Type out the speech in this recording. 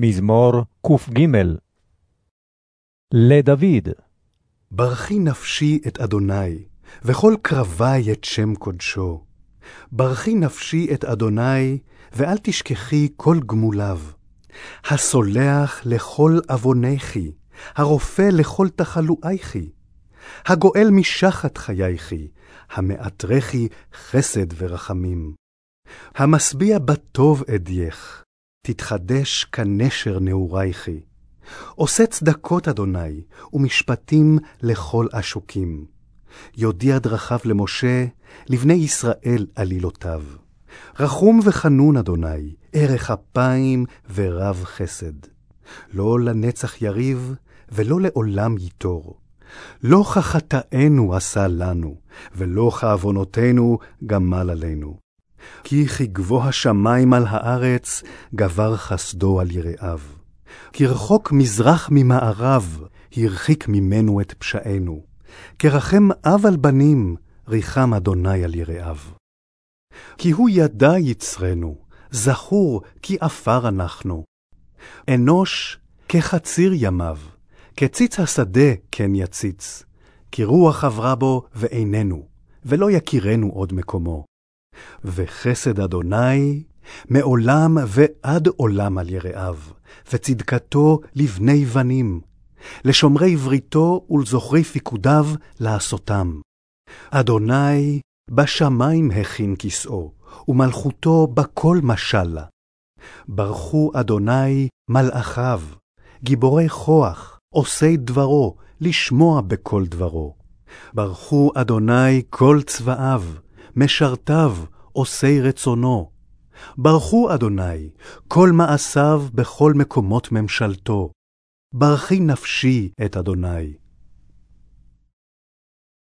מזמור קג לדוד ברכי נפשי את אדוני, וכל קרבי את שם קודשו. ברכי נפשי את אדוני, ואל תשכחי כל גמוליו. הסולח לכל עוונכי, הרופא לכל תחלואיכי. הגואל משחת חייכי, המעטרכי חסד ורחמים. המשביע בטוב אדייך, תתחדש כנשר נעורייכי. עושה צדקות אדוני, ומשפטים לכל עשוקים. יודיע דרכיו למשה, לבני ישראל עלילותיו. רחום וחנון אדוני, ערך אפיים ורב חסד. לא לנצח יריב, ולא לעולם ייטור. לא כחטאינו עשה לנו, ולא כעוונותינו גמל עלינו. כי כגבוה השמים על הארץ, גבר חסדו על יראיו. כרחוק מזרח ממערב, הרחיק ממנו את פשענו. כרחם אב על בנים, ריחם אדוני על יראיו. כי הוא ידע יצרנו, זכור כי עפר אנחנו. אנוש כחציר ימיו, כציץ השדה כן יציץ. כי רוח עברה בו ואיננו, ולא יכירנו עוד מקומו. וחסד אדוני מעולם ועד עולם על יראיו, וצדקתו לבני בנים, לשומרי בריתו ולזוכרי פיקודיו לעשותם. אדוני בשמיים הכין כסאו, ומלכותו בכל משלה. ברכו אדוני מלאכיו, גיבורי כוח, עושי דברו, לשמוע בכל דברו. ברכו אדוני כל צבאיו, משרתיו, עושי רצונו. ברכו אדוני, כל מעשיו בכל מקומות ממשלתו. ברכי נפשי את אדוני.